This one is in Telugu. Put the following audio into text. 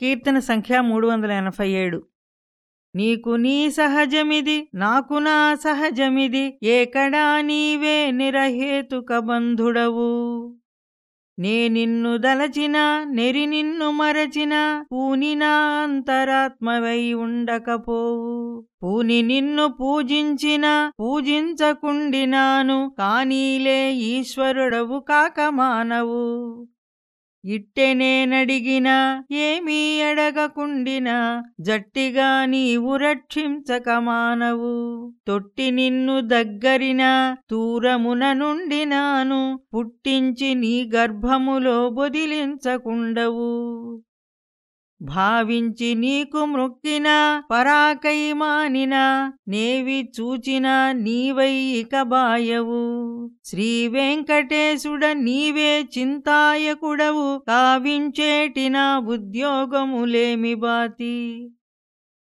కీర్తన సంఖ్య మూడు వందల ఎనభై ఏడు. నీకు నీ సహజమిది నాకు నా సహజమిది ఏకడా నీవే నిరహేతుక బంధుడవు. నే నిన్ను దలచిన నెరి నిన్ను మరచిన పూనినా అంతరాత్మవై ఉండకపోవు. పూని నిన్ను పూజించిన పూజించకుండినాను కానీలే ఈశ్వరుడవు కాక మానవు. ఇట్టెనేనడిగినా ఏమీ అడగకుండినా జట్టిగా నీవు రక్షించక మానవు. తొట్టి నిన్ను దగ్గరిన దూరమున నుండినాను పుట్టించి నీ గర్భములో బొదిలించకుండవు. భావించి నీకు మృక్కిన పరాకై మానినా నేవి చూచిన నీవై ఇక బాయవు. శ్రీ వెంకటేశుడ నీవే చింతాయకుడవు. కావించేటినా ఉద్యోగములేమి బాతి.